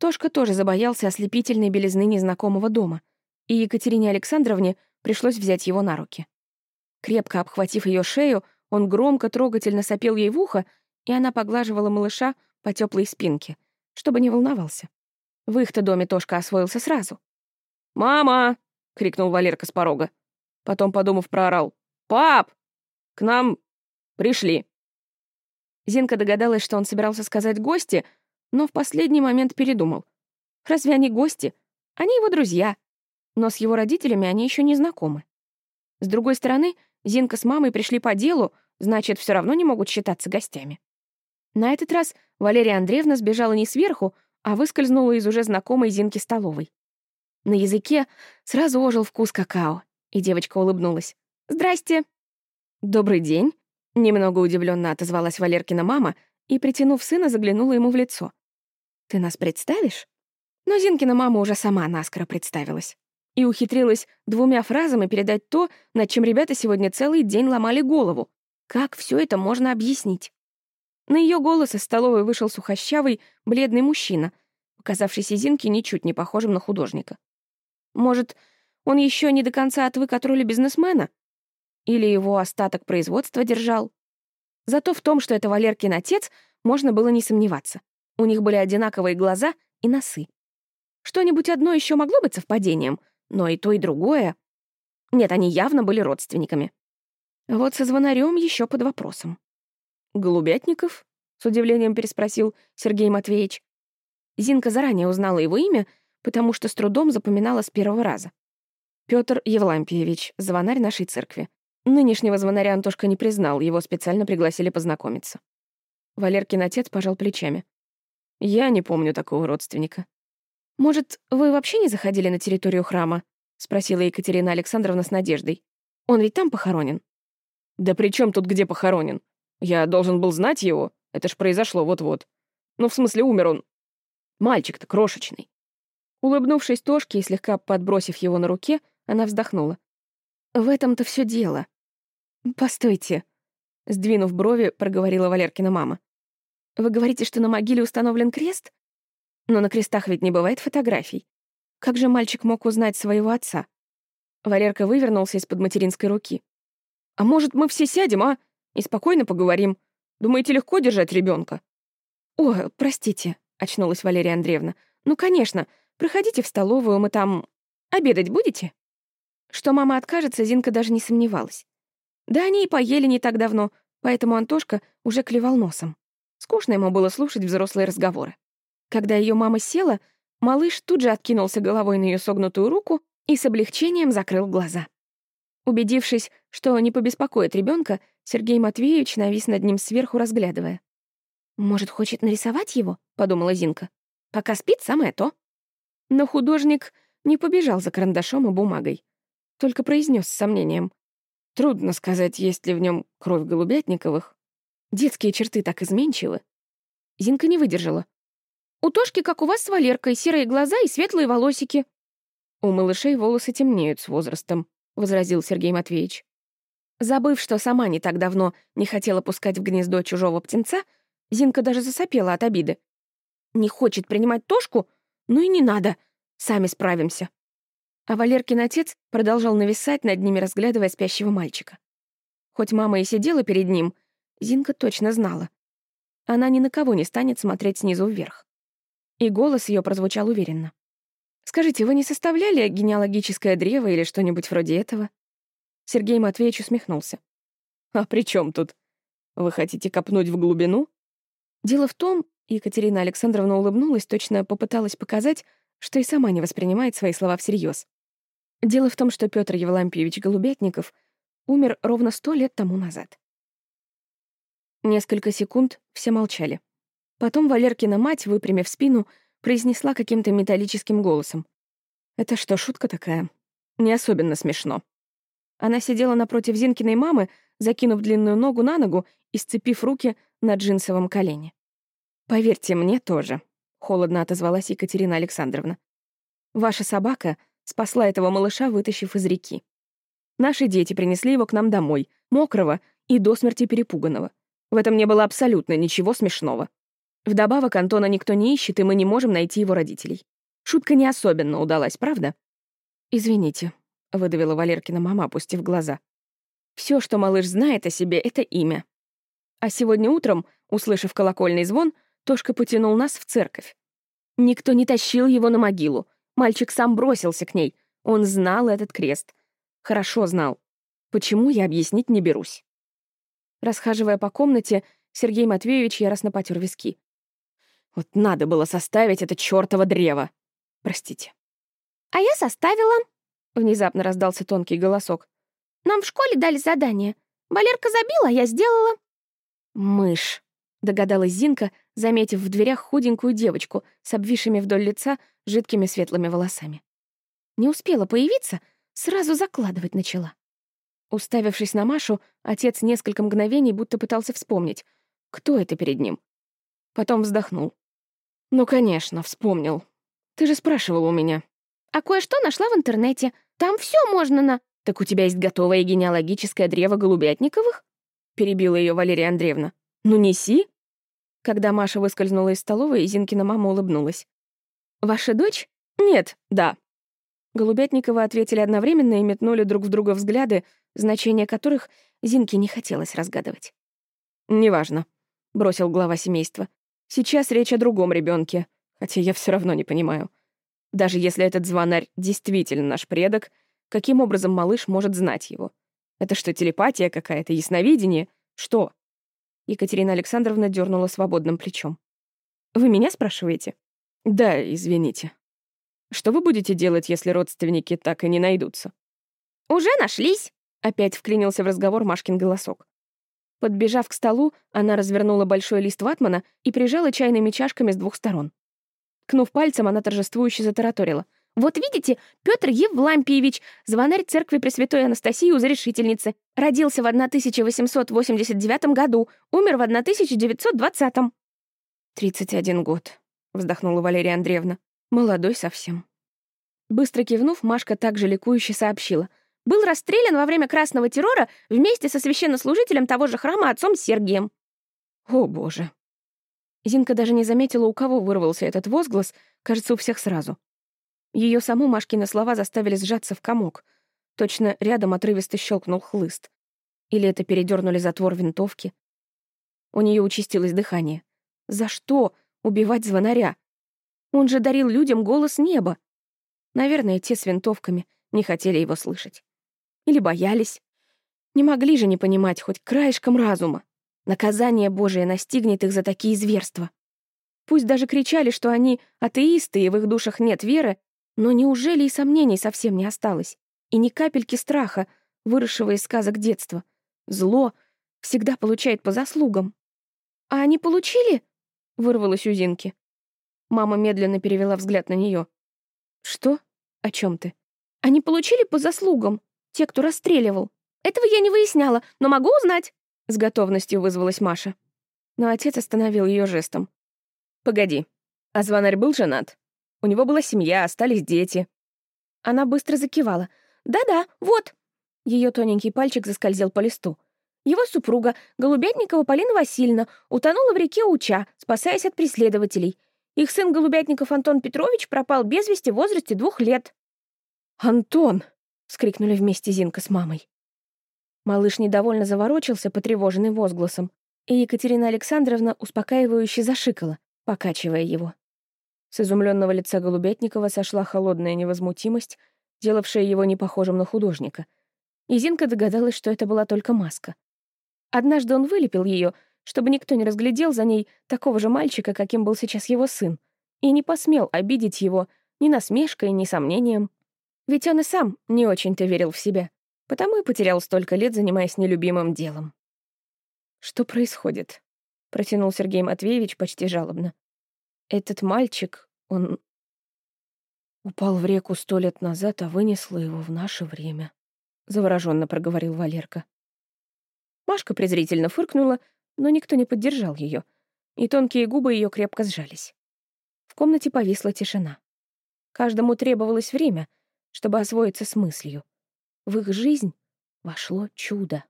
Тошка тоже забоялся ослепительной белизны незнакомого дома, и Екатерине Александровне пришлось взять его на руки. Крепко обхватив ее шею, он громко, трогательно сопел ей в ухо, и она поглаживала малыша по теплой спинке, чтобы не волновался. В их-то доме Тошка освоился сразу. «Мама!» — крикнул Валерка с порога. Потом, подумав, проорал. «Пап! К нам пришли!» Зинка догадалась, что он собирался сказать «гости», но в последний момент передумал. Разве они гости? Они его друзья. Но с его родителями они еще не знакомы. С другой стороны, Зинка с мамой пришли по делу, значит, все равно не могут считаться гостями. На этот раз Валерия Андреевна сбежала не сверху, а выскользнула из уже знакомой Зинки столовой. На языке сразу ожил вкус какао, и девочка улыбнулась. «Здрасте!» «Добрый день!» — немного удивленно отозвалась Валеркина мама и, притянув сына, заглянула ему в лицо. «Ты нас представишь?» Но Зинкина мама уже сама наскоро представилась и ухитрилась двумя фразами передать то, над чем ребята сегодня целый день ломали голову. Как все это можно объяснить? На ее голос из столовой вышел сухощавый, бледный мужчина, показавшийся Зинке ничуть не похожим на художника. Может, он еще не до конца отвык от роли бизнесмена? Или его остаток производства держал? Зато в том, что это Валеркин отец, можно было не сомневаться. У них были одинаковые глаза и носы. Что-нибудь одно еще могло быть совпадением, но и то, и другое... Нет, они явно были родственниками. Вот со звонарем еще под вопросом. «Голубятников?» — с удивлением переспросил Сергей Матвеевич. Зинка заранее узнала его имя, потому что с трудом запоминала с первого раза. Петр Евлампиевич, звонарь нашей церкви. Нынешнего звонаря Антошка не признал, его специально пригласили познакомиться. Валеркин отец пожал плечами. «Я не помню такого родственника». «Может, вы вообще не заходили на территорию храма?» — спросила Екатерина Александровна с надеждой. «Он ведь там похоронен». «Да при чем тут где похоронен? Я должен был знать его. Это ж произошло вот-вот. Ну, в смысле, умер он. Мальчик-то крошечный». Улыбнувшись Тошке и слегка подбросив его на руке, она вздохнула. «В этом-то все дело». «Постойте», — сдвинув брови, проговорила Валеркина мама. «Вы говорите, что на могиле установлен крест? Но на крестах ведь не бывает фотографий. Как же мальчик мог узнать своего отца? Валерка вывернулся из-под материнской руки. «А может, мы все сядем, а? И спокойно поговорим. Думаете, легко держать ребенка? «О, простите», — очнулась Валерия Андреевна. «Ну, конечно. Проходите в столовую, мы там... Обедать будете?» Что мама откажется, Зинка даже не сомневалась. Да они и поели не так давно, поэтому Антошка уже клевал носом. Скучно ему было слушать взрослые разговоры. Когда ее мама села, малыш тут же откинулся головой на ее согнутую руку и с облегчением закрыл глаза. Убедившись, что не побеспокоит ребенка, Сергей Матвеевич навис над ним сверху, разглядывая. «Может, хочет нарисовать его?» — подумала Зинка. «Пока спит, самое то». Но художник не побежал за карандашом и бумагой, только произнес с сомнением. Трудно сказать, есть ли в нем кровь Голубятниковых. Детские черты так изменчивы. Зинка не выдержала. У Тошки, как у вас с Валеркой, серые глаза и светлые волосики». «У малышей волосы темнеют с возрастом», — возразил Сергей Матвеевич. Забыв, что сама не так давно не хотела пускать в гнездо чужого птенца, Зинка даже засопела от обиды. «Не хочет принимать Тошку? Ну и не надо. Сами справимся». А Валеркин отец продолжал нависать над ними, разглядывая спящего мальчика. Хоть мама и сидела перед ним, Зинка точно знала. Она ни на кого не станет смотреть снизу вверх. И голос ее прозвучал уверенно. «Скажите, вы не составляли генеалогическое древо или что-нибудь вроде этого?» Сергей Матвеевич усмехнулся. «А при чем тут? Вы хотите копнуть в глубину?» Дело в том, Екатерина Александровна улыбнулась, точно попыталась показать, что и сама не воспринимает свои слова всерьез. Дело в том, что Петр Евлампиевич Голубятников умер ровно сто лет тому назад. Несколько секунд все молчали. Потом Валеркина мать, выпрямив спину, произнесла каким-то металлическим голосом. «Это что, шутка такая? Не особенно смешно». Она сидела напротив Зинкиной мамы, закинув длинную ногу на ногу и сцепив руки на джинсовом колене. «Поверьте, мне тоже», — холодно отозвалась Екатерина Александровна. «Ваша собака спасла этого малыша, вытащив из реки. Наши дети принесли его к нам домой, мокрого и до смерти перепуганного. В этом не было абсолютно ничего смешного. Вдобавок Антона никто не ищет, и мы не можем найти его родителей. Шутка не особенно удалась, правда? «Извините», — выдавила Валеркина мама, опустив глаза. Все, что малыш знает о себе, — это имя. А сегодня утром, услышав колокольный звон, Тошка потянул нас в церковь. Никто не тащил его на могилу. Мальчик сам бросился к ней. Он знал этот крест. Хорошо знал. Почему, я объяснить не берусь. Расхаживая по комнате, Сергей Матвеевич яростно потер виски. Вот надо было составить это чёртово древо. Простите. «А я составила», — внезапно раздался тонкий голосок. «Нам в школе дали задание. Валерка забила, а я сделала». «Мышь», — догадалась Зинка, заметив в дверях худенькую девочку с обвисшими вдоль лица жидкими светлыми волосами. Не успела появиться, сразу закладывать начала. Уставившись на Машу, отец несколько мгновений будто пытался вспомнить, кто это перед ним. Потом вздохнул. «Ну, конечно, вспомнил. Ты же спрашивал у меня». «А кое-что нашла в интернете. Там все можно на...» «Так у тебя есть готовое генеалогическое древо Голубятниковых?» Перебила ее Валерия Андреевна. «Ну, неси». Когда Маша выскользнула из столовой, Зинкина мама улыбнулась. «Ваша дочь?» «Нет, да». Голубятниковы ответили одновременно и метнули друг в друга взгляды, значение которых Зинке не хотелось разгадывать. «Неважно», — бросил глава семейства. «Сейчас речь о другом ребенке, хотя я все равно не понимаю. Даже если этот звонарь действительно наш предок, каким образом малыш может знать его? Это что, телепатия какая-то, ясновидение? Что?» Екатерина Александровна дернула свободным плечом. «Вы меня спрашиваете?» «Да, извините. Что вы будете делать, если родственники так и не найдутся?» «Уже нашлись!» — опять вклинился в разговор Машкин голосок. Подбежав к столу, она развернула большой лист ватмана и прижала чайными чашками с двух сторон. Кнув пальцем, она торжествующе затараторила. «Вот видите, Петр Евлампиевич, звонарь церкви Пресвятой Анастасии Узарешительницы, родился в 1889 году, умер в 1920 -м. «Тридцать один год», — вздохнула Валерия Андреевна. «Молодой совсем». Быстро кивнув, Машка также ликующе сообщила — был расстрелян во время Красного террора вместе со священнослужителем того же храма отцом Сергием. О, боже. Зинка даже не заметила, у кого вырвался этот возглас, кажется, у всех сразу. Ее саму Машкины слова заставили сжаться в комок. Точно рядом отрывисто щелкнул хлыст. Или это передернули затвор винтовки. У нее участилось дыхание. За что убивать звонаря? Он же дарил людям голос неба. Наверное, те с винтовками не хотели его слышать. Или боялись. Не могли же не понимать хоть краешком разума. Наказание Божие настигнет их за такие зверства. Пусть даже кричали, что они атеисты и в их душах нет веры, но неужели и сомнений совсем не осталось? И ни капельки страха, выросшего из сказок детства. Зло всегда получает по заслугам. «А они получили?» — вырвалось у Зинки. Мама медленно перевела взгляд на нее. «Что? О чем ты?» «Они получили по заслугам?» Те, кто расстреливал. Этого я не выясняла, но могу узнать. С готовностью вызвалась Маша. Но отец остановил ее жестом. «Погоди, а звонарь был женат? У него была семья, остались дети». Она быстро закивала. «Да-да, вот». Ее тоненький пальчик заскользил по листу. Его супруга, Голубятникова Полина Васильевна, утонула в реке Уча, спасаясь от преследователей. Их сын Голубятников Антон Петрович пропал без вести в возрасте двух лет. «Антон!» Вскрикнули вместе Зинка с мамой. Малыш недовольно заворочился, потревоженный возгласом, и Екатерина Александровна успокаивающе зашикала, покачивая его. С изумленного лица Голубятникова сошла холодная невозмутимость, делавшая его непохожим на художника. И Зинка догадалась, что это была только маска. Однажды он вылепил ее, чтобы никто не разглядел за ней такого же мальчика, каким был сейчас его сын, и не посмел обидеть его ни насмешкой, ни сомнением. Ведь он и сам не очень-то верил в себя, потому и потерял столько лет, занимаясь нелюбимым делом. «Что происходит?» — протянул Сергей Матвеевич почти жалобно. «Этот мальчик, он упал в реку сто лет назад, а вынесло его в наше время», — завороженно проговорил Валерка. Машка презрительно фыркнула, но никто не поддержал ее, и тонкие губы ее крепко сжались. В комнате повисла тишина. Каждому требовалось время — чтобы освоиться с мыслью. В их жизнь вошло чудо.